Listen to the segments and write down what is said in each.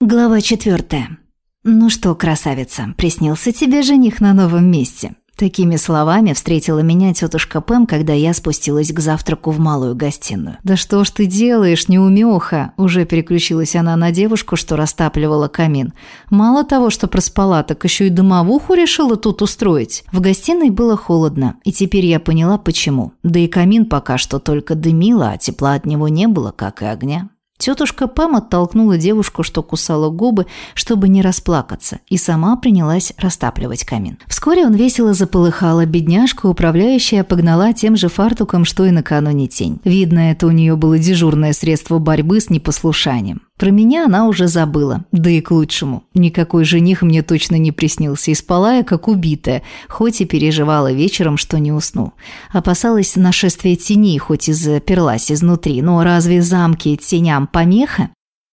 Глава четвертая. «Ну что, красавица, приснился тебе жених на новом месте?» Такими словами встретила меня тетушка Пэм, когда я спустилась к завтраку в малую гостиную. «Да что ж ты делаешь, неумеха?» Уже переключилась она на девушку, что растапливала камин. «Мало того, что проспала, так еще и домовуху решила тут устроить». В гостиной было холодно, и теперь я поняла, почему. Да и камин пока что только дымило, а тепла от него не было, как и огня. Тетушка Пэм оттолкнула девушку, что кусала губы, чтобы не расплакаться, и сама принялась растапливать камин. Вскоре он весело заполыхал, а бедняжка, управляющая, погнала тем же фартуком, что и накануне тень. Видно, это у нее было дежурное средство борьбы с непослушанием. Про меня она уже забыла, да и к лучшему. Никакой жених мне точно не приснился, и спала я как убитая, хоть и переживала вечером, что не усну. Опасалась нашествия теней, хоть и заперлась изнутри, но разве замки теням помеха?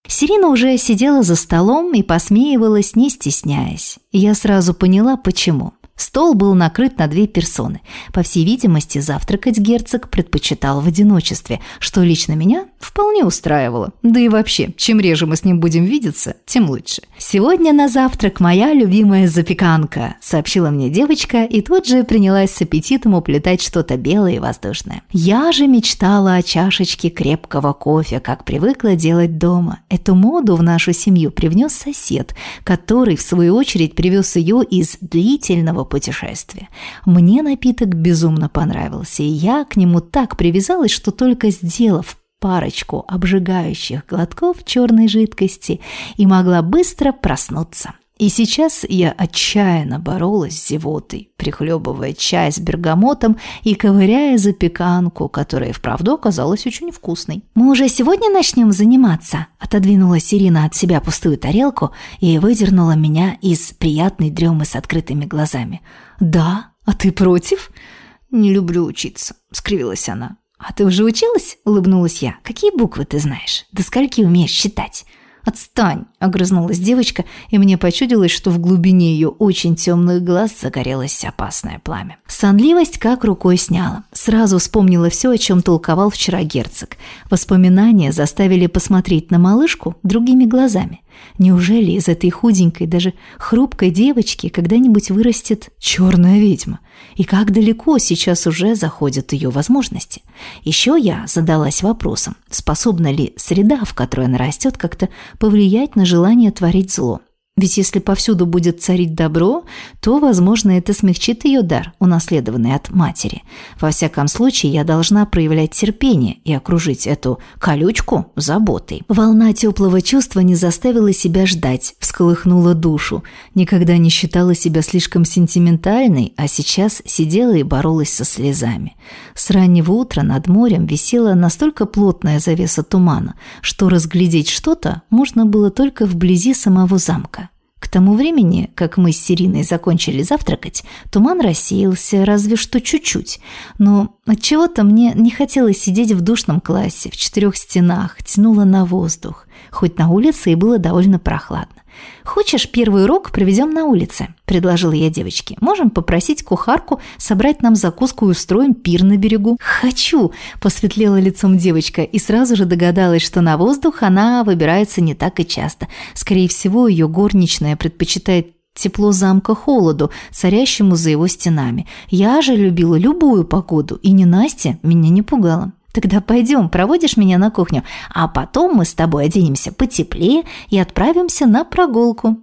Сирина уже сидела за столом и посмеивалась, не стесняясь. Я сразу поняла, почему. Стол был накрыт на две персоны. По всей видимости, завтракать герцог предпочитал в одиночестве, что лично меня вполне устраивало. Да и вообще, чем реже мы с ним будем видеться, тем лучше. «Сегодня на завтрак моя любимая запеканка», – сообщила мне девочка и тут же принялась с аппетитом уплетать что-то белое и воздушное. Я же мечтала о чашечке крепкого кофе, как привыкла делать дома. Эту моду в нашу семью привнес сосед, который, в свою очередь, привез ее из длительного путешествия. Мне напиток безумно понравился, и я к нему так привязалась, что только сделав парочку обжигающих глотков черной жидкости и могла быстро проснуться. И сейчас я отчаянно боролась с зевотой, прихлебывая чай с бергамотом и ковыряя запеканку, которая вправду оказалась очень вкусной. «Мы уже сегодня начнем заниматься?» Отодвинула Сирина от себя пустую тарелку и выдернула меня из приятной дремы с открытыми глазами. «Да? А ты против?» «Не люблю учиться», — скривилась она. «А ты уже училась?» – улыбнулась я. «Какие буквы ты знаешь? До скольки умеешь считать?» «Отстань!» – огрызнулась девочка, и мне почудилось, что в глубине ее очень темных глаз загорелось опасное пламя. Сонливость как рукой сняла. Сразу вспомнила все, о чем толковал вчера герцог. Воспоминания заставили посмотреть на малышку другими глазами. Неужели из этой худенькой, даже хрупкой девочки когда-нибудь вырастет черная ведьма? И как далеко сейчас уже заходят ее возможности? Еще я задалась вопросом, способна ли среда, в которой она растет, как-то повлиять на желание творить зло? Ведь если повсюду будет царить добро, то, возможно, это смягчит ее дар, унаследованный от матери. Во всяком случае, я должна проявлять терпение и окружить эту колючку заботой. Волна теплого чувства не заставила себя ждать, всколыхнула душу. Никогда не считала себя слишком сентиментальной, а сейчас сидела и боролась со слезами. С раннего утра над морем висела настолько плотная завеса тумана, что разглядеть что-то можно было только вблизи самого замка. К тому времени, как мы с Сириной закончили завтракать, туман рассеялся разве что чуть-чуть. Но от чего то мне не хотелось сидеть в душном классе, в четырех стенах, тянуло на воздух, хоть на улице и было довольно прохладно. «Хочешь, первый урок проведем на улице?» – предложила я девочке. «Можем попросить кухарку собрать нам закуску и устроим пир на берегу?» «Хочу!» – посветлела лицом девочка и сразу же догадалась, что на воздух она выбирается не так и часто. Скорее всего, ее горничная предпочитает тепло замка холоду, царящему за его стенами. Я же любила любую погоду, и не Настя меня не пугала. Тогда пойдем, проводишь меня на кухню, а потом мы с тобой оденемся потеплее и отправимся на прогулку.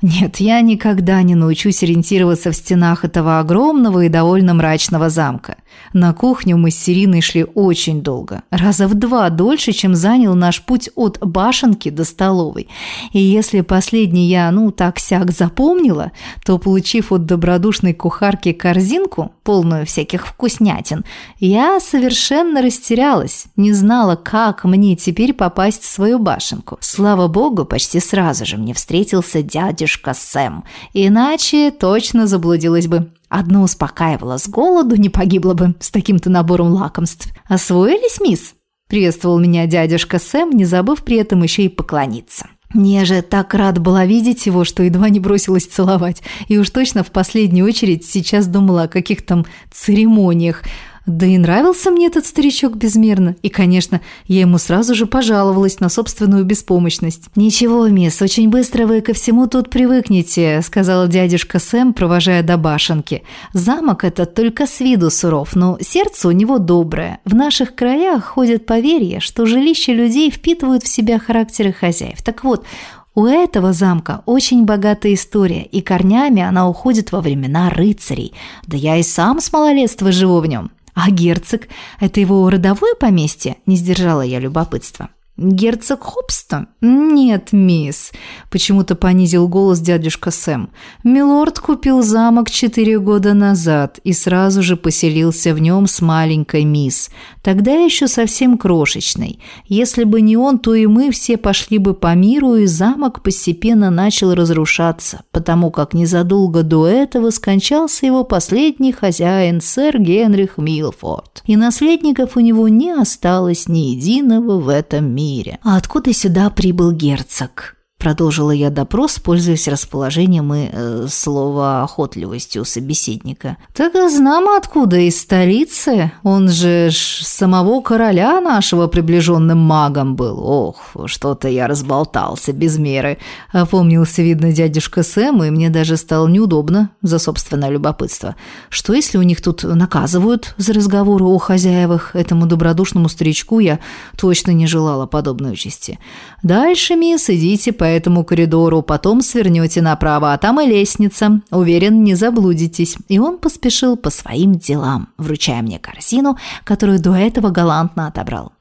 Нет, я никогда не научусь ориентироваться в стенах этого огромного и довольно мрачного замка. На кухню мы с Сириной шли очень долго, раза в два дольше, чем занял наш путь от башенки до столовой. И если последний я, ну, так-сяк запомнила, то, получив от добродушной кухарки корзинку, полную всяких вкуснятин, я совершенно растерялась, не знала, как мне теперь попасть в свою башенку. Слава богу, почти сразу же мне встретился дядюшка Сэм, иначе точно заблудилась бы. Одно успокаивало, с голоду не погибла бы с таким-то набором лакомств. «Освоились, мисс?» – приветствовал меня дядюшка Сэм, не забыв при этом еще и поклониться. Мне же так рад была видеть его, что едва не бросилась целовать. И уж точно в последнюю очередь сейчас думала о каких-то церемониях. Да и нравился мне этот старичок безмерно. И, конечно, я ему сразу же пожаловалась на собственную беспомощность. «Ничего, мисс, очень быстро вы ко всему тут привыкнете», – сказал дядюшка Сэм, провожая до башенки. «Замок этот только с виду суров, но сердце у него доброе. В наших краях ходят поверья, что жилища людей впитывают в себя характеры хозяев. Так вот, у этого замка очень богатая история, и корнями она уходит во времена рыцарей. Да я и сам с малолетства живу в нем. А герцог – это его родовое поместье? Не сдержала я любопытства. «Герцог Хобстон?» «Нет, мисс», – почему-то понизил голос дядюшка Сэм. «Милорд купил замок четыре года назад и сразу же поселился в нем с маленькой мисс, тогда еще совсем крошечной. Если бы не он, то и мы все пошли бы по миру, и замок постепенно начал разрушаться, потому как незадолго до этого скончался его последний хозяин, сэр Генрих Милфорд. И наследников у него не осталось ни единого в этом мире мире. А откуда сюда прибыл герцог? Продолжила я допрос, пользуясь расположением и э, словоохотливостью собеседника. «Так знамо откуда, из столицы. Он же ж самого короля нашего приближенным магом был. Ох, что-то я разболтался без меры». Опомнился, видно, дядюшка Сэм, и мне даже стало неудобно за собственное любопытство. Что если у них тут наказывают за разговоры о хозяевах? Этому добродушному старичку я точно не желала подобной участи. «Дальше, мисс, идите по этому коридору, потом свернете направо, а там и лестница. Уверен, не заблудитесь». И он поспешил по своим делам, вручая мне корзину, которую до этого галантно отобрал.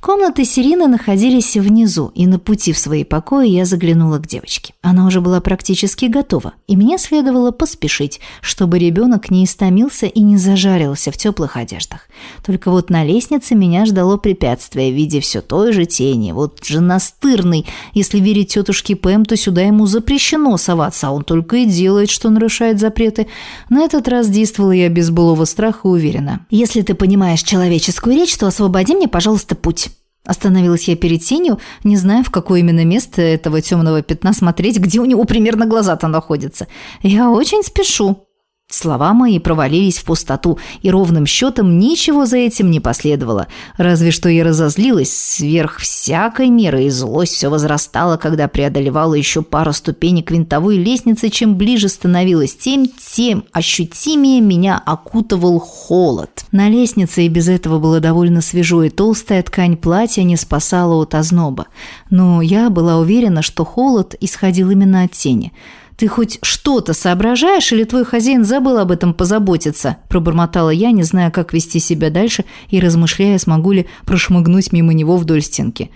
Комнаты Сирины находились внизу, и на пути в свои покои я заглянула к девочке. Она уже была практически готова, и мне следовало поспешить, чтобы ребенок не истомился и не зажарился в теплых одеждах. Только вот на лестнице меня ждало препятствие в виде все той же тени. Вот же настырный, если верить тетушке Пэм, то сюда ему запрещено соваться, а он только и делает, что нарушает запреты. На этот раз действовала я без былого страха и уверена. «Если ты понимаешь человеческую речь, то освободи мне, пожалуйста, путь». Остановилась я перед тенью, не зная, в какое именно место этого темного пятна смотреть, где у него примерно глаза-то находятся. «Я очень спешу», Слова мои провалились в пустоту, и ровным счетом ничего за этим не последовало. Разве что я разозлилась сверх всякой меры, и злость все возрастала, когда преодолевала еще пару ступенек винтовой лестницы. Чем ближе становилась тем, тем ощутимее меня окутывал холод. На лестнице и без этого было довольно свежо, и толстая ткань платья не спасала от озноба. Но я была уверена, что холод исходил именно от тени – «Ты хоть что-то соображаешь, или твой хозяин забыл об этом позаботиться?» Пробормотала я, не зная, как вести себя дальше и размышляя, смогу ли прошмыгнуть мимо него вдоль стенки.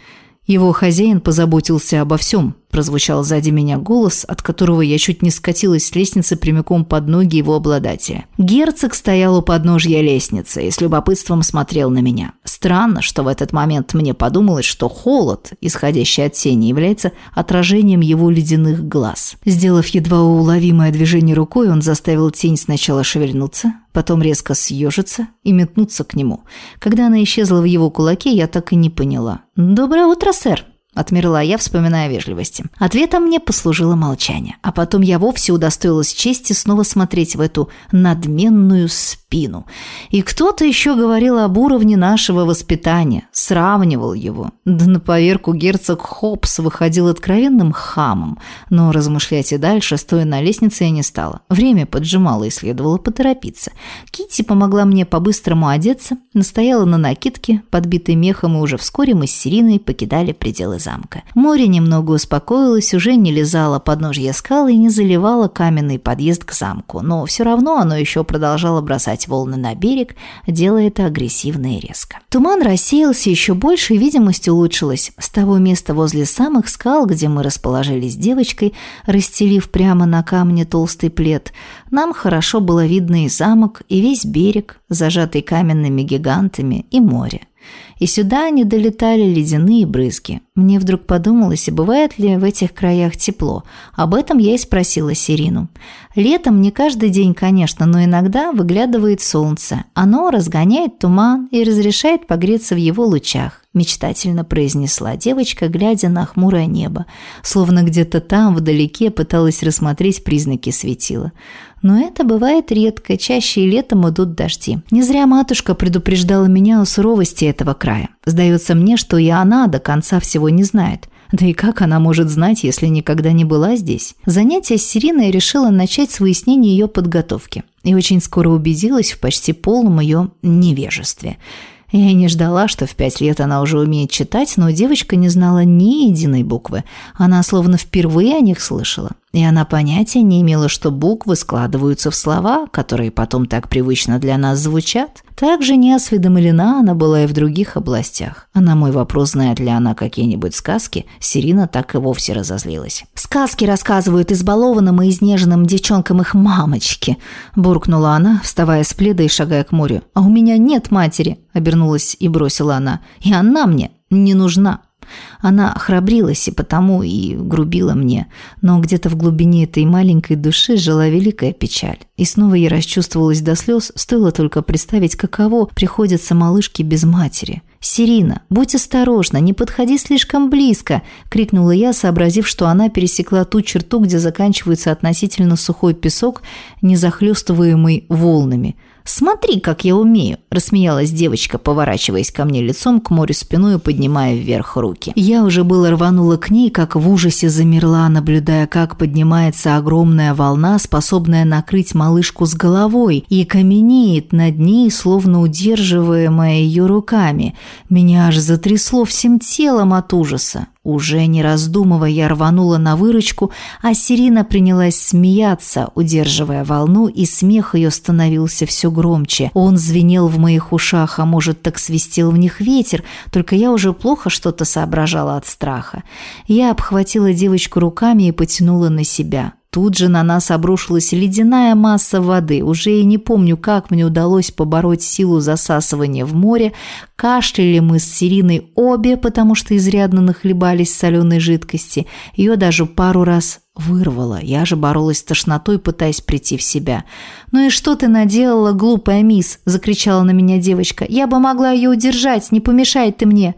Его хозяин позаботился обо всем, прозвучал сзади меня голос, от которого я чуть не скатилась с лестницы прямиком под ноги его обладателя. Герцог стоял у подножья лестницы и с любопытством смотрел на меня. Странно, что в этот момент мне подумалось, что холод, исходящий от тени, является отражением его ледяных глаз. Сделав едва уловимое движение рукой, он заставил тень сначала шевельнуться, потом резко съежиться и метнуться к нему. Когда она исчезла в его кулаке, я так и не поняла. «Доброе утро, сэр!» Отмерла я, вспоминая вежливости. Ответом мне послужило молчание. А потом я вовсе удостоилась чести снова смотреть в эту надменную спину. И кто-то еще говорил об уровне нашего воспитания, сравнивал его. Да на поверку герцог Хопс выходил откровенным хамом. Но размышлять и дальше, стоя на лестнице, я не стала. Время поджимало и следовало поторопиться. Китти помогла мне по-быстрому одеться, настояла на накидке, подбитой мехом, и уже вскоре мы с Сириной покидали пределы замка. Море немного успокоилось, уже не лизало подножья скалы и не заливало каменный подъезд к замку, но все равно оно еще продолжало бросать волны на берег, делая это агрессивно и резко. Туман рассеялся еще больше, и видимость улучшилась. С того места возле самых скал, где мы расположились с девочкой, расстелив прямо на камне толстый плед, нам хорошо было видно и замок, и весь берег, зажатый каменными гигантами, и море. И сюда не долетали ледяные брызги. Мне вдруг подумалось, бывает ли в этих краях тепло. Об этом я и спросила Сирину. Летом не каждый день, конечно, но иногда выглядывает солнце. Оно разгоняет туман и разрешает погреться в его лучах. – мечтательно произнесла девочка, глядя на хмурое небо, словно где-то там, вдалеке, пыталась рассмотреть признаки светила. Но это бывает редко, чаще и летом идут дожди. Не зря матушка предупреждала меня о суровости этого края. Сдается мне, что и она до конца всего не знает. Да и как она может знать, если никогда не была здесь? Занятие с Сириной решила начать с выяснения ее подготовки. И очень скоро убедилась в почти полном ее невежестве – я и не ждала, что в пять лет она уже умеет читать, но девочка не знала ни единой буквы. Она словно впервые о них слышала. И она понятия не имела, что буквы складываются в слова, которые потом так привычно для нас звучат. Также не осведомлена она была и в других областях. А на мой вопрос, знает ли она какие-нибудь сказки, Сирина так и вовсе разозлилась. «Сказки рассказывают избалованным и изнеженным девчонкам их мамочки», – буркнула она, вставая с пледа и шагая к морю. «А у меня нет матери», – обернулась и бросила она. «И она мне не нужна». Она храбрилась и потому и грубила мне, но где-то в глубине этой маленькой души жила великая печаль. И снова я расчувствовалась до слез, стоило только представить, каково приходится малышке без матери. «Сирина, будь осторожна, не подходи слишком близко!» – крикнула я, сообразив, что она пересекла ту черту, где заканчивается относительно сухой песок, не захлестываемый волнами – «Смотри, как я умею!» – рассмеялась девочка, поворачиваясь ко мне лицом к морю спиной и поднимая вверх руки. Я уже было рванула к ней, как в ужасе замерла, наблюдая, как поднимается огромная волна, способная накрыть малышку с головой, и каменеет над ней, словно удерживаемая ее руками. Меня аж затрясло всем телом от ужаса. Уже не раздумывая, я рванула на выручку, а Сирина принялась смеяться, удерживая волну, и смех ее становился все громче. Он звенел в моих ушах, а может, так свистел в них ветер, только я уже плохо что-то соображала от страха. Я обхватила девочку руками и потянула на себя. Тут же на нас обрушилась ледяная масса воды. Уже и не помню, как мне удалось побороть силу засасывания в море. Кашляли мы с Сириной обе, потому что изрядно нахлебались соленой жидкости. Ее даже пару раз вырвало. Я же боролась с тошнотой, пытаясь прийти в себя. «Ну и что ты наделала, глупая мисс?» – закричала на меня девочка. «Я бы могла ее удержать, не помешай ты мне!»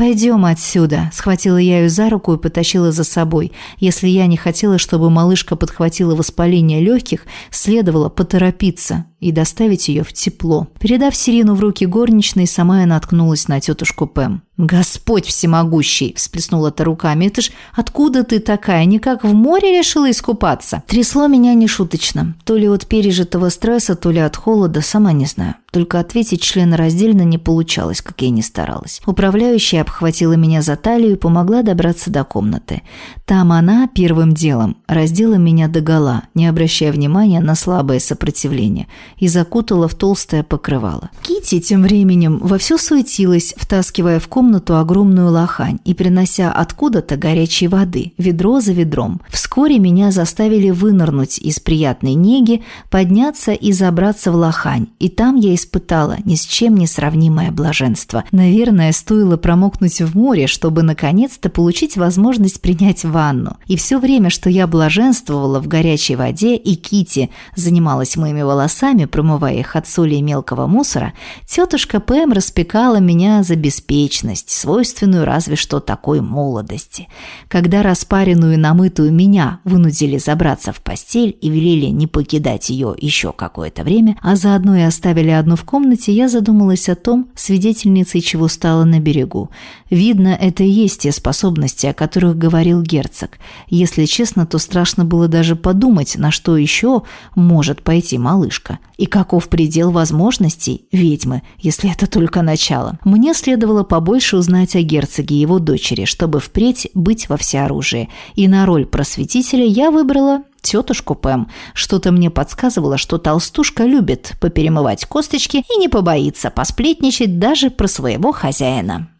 «Пойдем отсюда», – схватила я ее за руку и потащила за собой. Если я не хотела, чтобы малышка подхватила воспаление легких, следовало поторопиться и доставить ее в тепло. Передав Сирину в руки горничной, сама я наткнулась на тетушку Пэм. «Господь всемогущий!» – всплеснула та руками. «Это ж откуда ты такая? Никак в море решила искупаться?» Трясло меня нешуточно. То ли от пережитого стресса, то ли от холода, сама не знаю. Только ответить членораздельно не получалось, как я ни старалась. Управляющая обхватила меня за талию и помогла добраться до комнаты. Там она первым делом раздела меня догола, не обращая внимания на слабое сопротивление – и закутала в толстое покрывало. Кити тем временем вовсю суетилась, втаскивая в комнату огромную лохань и принося откуда-то горячей воды, ведро за ведром. Вскоре меня заставили вынырнуть из приятной неги, подняться и забраться в лохань, и там я испытала ни с чем не сравнимое блаженство. Наверное, стоило промокнуть в море, чтобы наконец-то получить возможность принять ванну. И все время, что я блаженствовала в горячей воде, и Кити занималась моими волосами, промывая их от соли и мелкого мусора, тетушка Пэм распекала меня за беспечность, свойственную разве что такой молодости. Когда распаренную и намытую меня вынудили забраться в постель и велели не покидать ее еще какое-то время, а заодно и оставили одну в комнате, я задумалась о том, свидетельницей чего стало на берегу. Видно, это и есть те способности, о которых говорил герцог. Если честно, то страшно было даже подумать, на что еще может пойти малышка. И каков предел возможностей ведьмы, если это только начало. Мне следовало побольше узнать о герцоге и его дочери, чтобы впредь быть во всеоружии. И на роль просветителя я выбрала тетушку Пэм. Что-то мне подсказывало, что толстушка любит поперемывать косточки и не побоится посплетничать даже про своего хозяина.